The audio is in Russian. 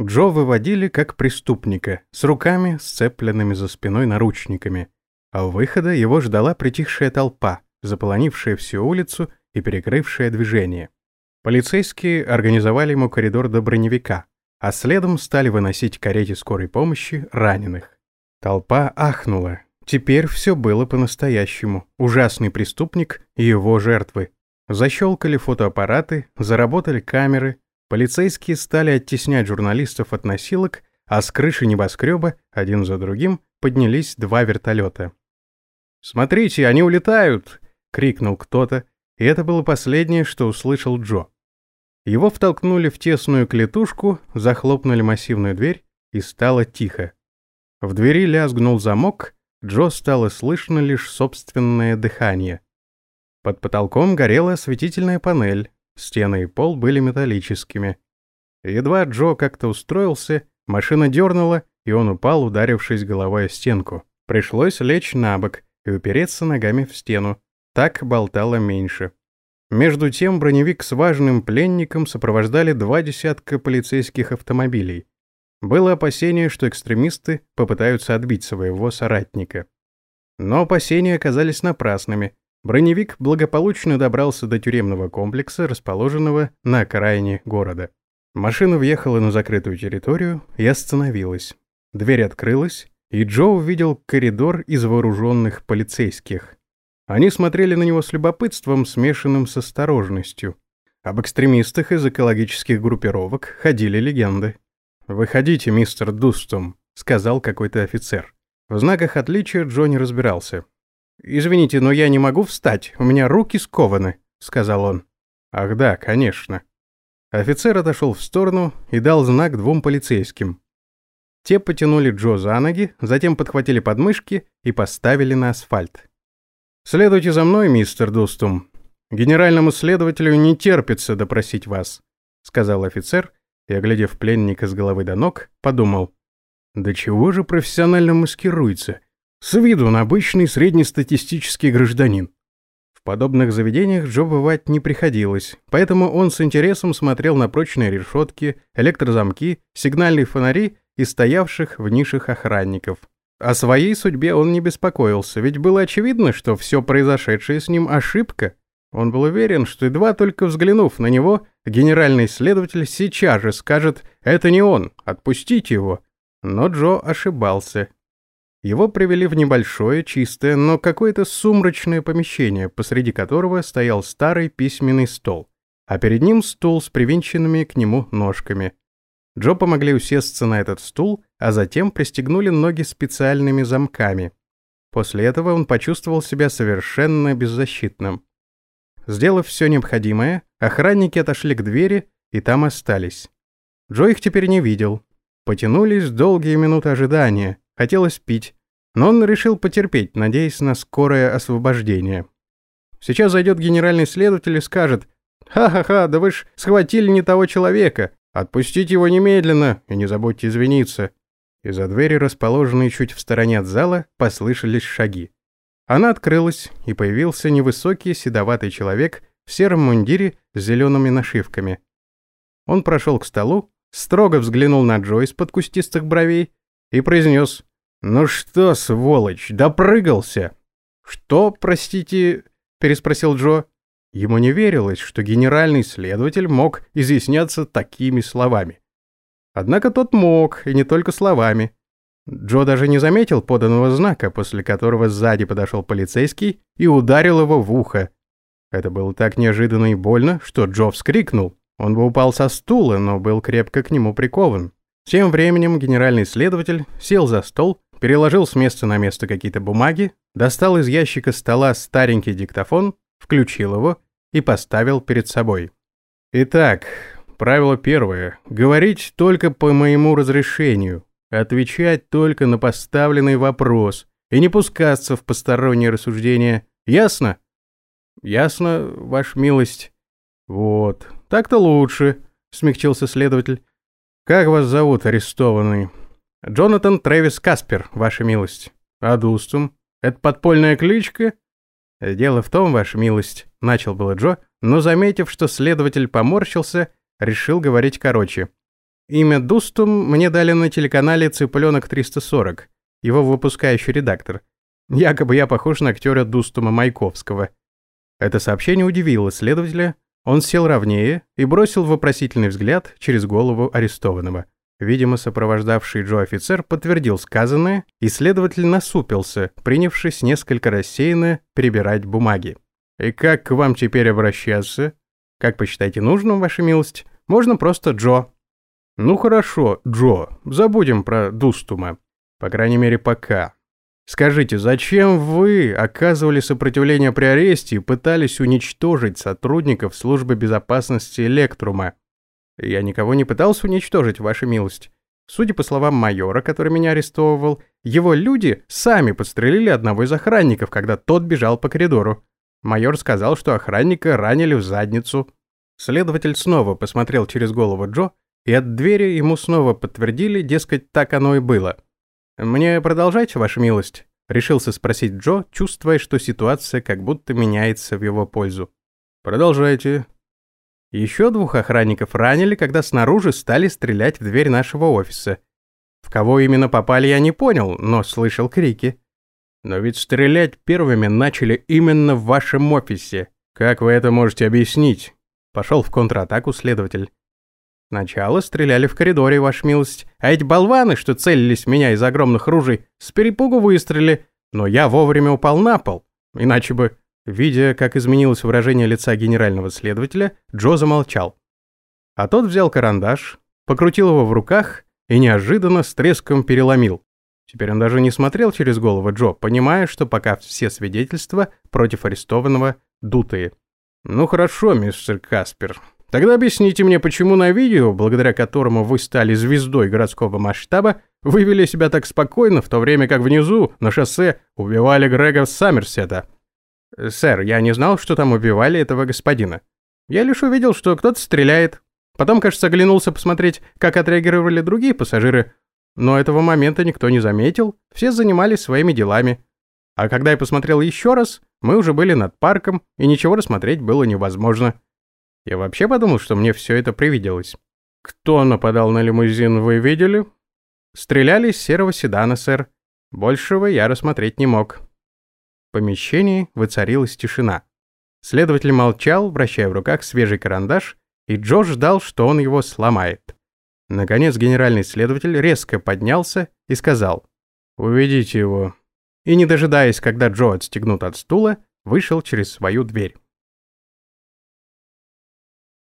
Джо выводили как преступника, с руками, сцепленными за спиной наручниками. А у выхода его ждала притихшая толпа, заполонившая всю улицу и перекрывшая движение. Полицейские организовали ему коридор до броневика, а следом стали выносить карете скорой помощи раненых. Толпа ахнула. Теперь все было по-настоящему. Ужасный преступник и его жертвы. Защелкали фотоаппараты, заработали камеры, полицейские стали оттеснять журналистов от носилок, а с крыши небоскреба, один за другим, поднялись два вертолета. «Смотрите, они улетают!» — крикнул кто-то, и это было последнее, что услышал Джо. Его втолкнули в тесную клетушку, захлопнули массивную дверь, и стало тихо. В двери лязгнул замок, Джо стало слышно лишь собственное дыхание. Под потолком горела осветительная панель, стены и пол были металлическими. Едва Джо как-то устроился, машина дернула, и он упал, ударившись головой о стенку. Пришлось лечь на бок и упереться ногами в стену. Так болтало меньше. Между тем броневик с важным пленником сопровождали два десятка полицейских автомобилей. Было опасение, что экстремисты попытаются отбить своего соратника. Но опасения оказались напрасными. Броневик благополучно добрался до тюремного комплекса, расположенного на окраине города. Машина въехала на закрытую территорию и остановилась. Дверь открылась, и Джо увидел коридор из вооруженных полицейских. Они смотрели на него с любопытством, смешанным с осторожностью. Об экстремистах из экологических группировок ходили легенды. «Выходите, мистер Дустум», — сказал какой-то офицер. В знаках отличия Джо не разбирался. «Извините, но я не могу встать, у меня руки скованы», — сказал он. «Ах да, конечно». Офицер отошел в сторону и дал знак двум полицейским. Те потянули Джо за ноги, затем подхватили подмышки и поставили на асфальт. «Следуйте за мной, мистер Дустум. Генеральному следователю не терпится допросить вас», — сказал офицер, и, оглядев пленника с головы до ног, подумал. «Да чего же профессионально маскируется? С виду он обычный среднестатистический гражданин». В подобных заведениях Джо бывать не приходилось, поэтому он с интересом смотрел на прочные решетки, электрозамки, сигнальные фонари и стоявших в нишах охранников. О своей судьбе он не беспокоился, ведь было очевидно, что все произошедшее с ним ошибка. Он был уверен, что едва только взглянув на него, генеральный следователь сейчас же скажет «это не он, отпустите его». Но Джо ошибался. Его привели в небольшое, чистое, но какое-то сумрачное помещение, посреди которого стоял старый письменный стол, а перед ним стул с привинченными к нему ножками. Джо помогли усесться на этот стул, а затем пристегнули ноги специальными замками. После этого он почувствовал себя совершенно беззащитным. Сделав все необходимое, охранники отошли к двери и там остались. Джо их теперь не видел. Потянулись долгие минуты ожидания, хотелось пить, но он решил потерпеть, надеясь на скорое освобождение. Сейчас зайдет генеральный следователь и скажет «Ха-ха-ха, да вы ж схватили не того человека, Отпустите его немедленно и не забудьте извиниться. Из-за двери, расположенной чуть в стороне от зала, послышались шаги. Она открылась, и появился невысокий седоватый человек в сером мундире с зелеными нашивками. Он прошел к столу, строго взглянул на Джо из-под кустистых бровей и произнес «Ну что, сволочь, допрыгался!» «Что, простите?» – переспросил Джо. Ему не верилось, что генеральный следователь мог изъясняться такими словами. Однако тот мог, и не только словами. Джо даже не заметил поданного знака, после которого сзади подошел полицейский и ударил его в ухо. Это было так неожиданно и больно, что Джо вскрикнул. Он бы упал со стула, но был крепко к нему прикован. Тем временем генеральный следователь сел за стол, переложил с места на место какие-то бумаги, достал из ящика стола старенький диктофон включил его и поставил перед собой. Итак, правило первое. Говорить только по моему разрешению, отвечать только на поставленный вопрос и не пускаться в посторонние рассуждения. Ясно? Ясно, ваша милость. Вот, так-то лучше, смягчился следователь. Как вас зовут, арестованный? Джонатан Трэвис Каспер, ваша милость. Адустум. Это подпольная кличка? «Дело в том, ваша милость», — начал было Джо, но, заметив, что следователь поморщился, решил говорить короче. Имя Дустум мне дали на телеканале «Цыпленок 340», его выпускающий редактор. Якобы я похож на актера Дустума Майковского. Это сообщение удивило следователя, он сел ровнее и бросил вопросительный взгляд через голову арестованного. Видимо, сопровождавший Джо офицер подтвердил сказанное, и следователь насупился, принявшись несколько рассеянно перебирать бумаги. «И как к вам теперь обращаться? Как посчитаете нужным, ваша милость? Можно просто Джо». «Ну хорошо, Джо, забудем про Дустума. По крайней мере, пока. Скажите, зачем вы оказывали сопротивление при аресте и пытались уничтожить сотрудников службы безопасности Электрума?» Я никого не пытался уничтожить, ваша милость. Судя по словам майора, который меня арестовывал, его люди сами подстрелили одного из охранников, когда тот бежал по коридору. Майор сказал, что охранника ранили в задницу. Следователь снова посмотрел через голову Джо, и от двери ему снова подтвердили, дескать, так оно и было. «Мне продолжать, ваша милость?» — решился спросить Джо, чувствуя, что ситуация как будто меняется в его пользу. «Продолжайте», еще двух охранников ранили, когда снаружи стали стрелять в дверь нашего офиса. В кого именно попали, я не понял, но слышал крики. Но ведь стрелять первыми начали именно в вашем офисе. Как вы это можете объяснить? Пошел в контратаку следователь. Сначала стреляли в коридоре, ваша милость, а эти болваны, что целились в меня из огромных ружей, с перепугу выстрелили, но я вовремя упал на пол, иначе бы Видя, как изменилось выражение лица генерального следователя, Джо замолчал. А тот взял карандаш, покрутил его в руках и неожиданно с треском переломил. Теперь он даже не смотрел через голову Джо, понимая, что пока все свидетельства против арестованного дутые. «Ну хорошо, мистер Каспер. Тогда объясните мне, почему на видео, благодаря которому вы стали звездой городского масштаба, вы вели себя так спокойно, в то время как внизу, на шоссе, убивали Грега Саммерсета?» «Сэр, я не знал, что там убивали этого господина. Я лишь увидел, что кто-то стреляет. Потом, кажется, оглянулся посмотреть, как отреагировали другие пассажиры. Но этого момента никто не заметил, все занимались своими делами. А когда я посмотрел еще раз, мы уже были над парком, и ничего рассмотреть было невозможно. Я вообще подумал, что мне все это привиделось. Кто нападал на лимузин, вы видели? Стреляли из серого седана, сэр. Большего я рассмотреть не мог. Помещении воцарилась тишина. Следователь молчал, вращая в руках свежий карандаш, и Джо ждал, что он его сломает. Наконец генеральный следователь резко поднялся и сказал «Уведите его». И не дожидаясь, когда Джо отстегнут от стула, вышел через свою дверь.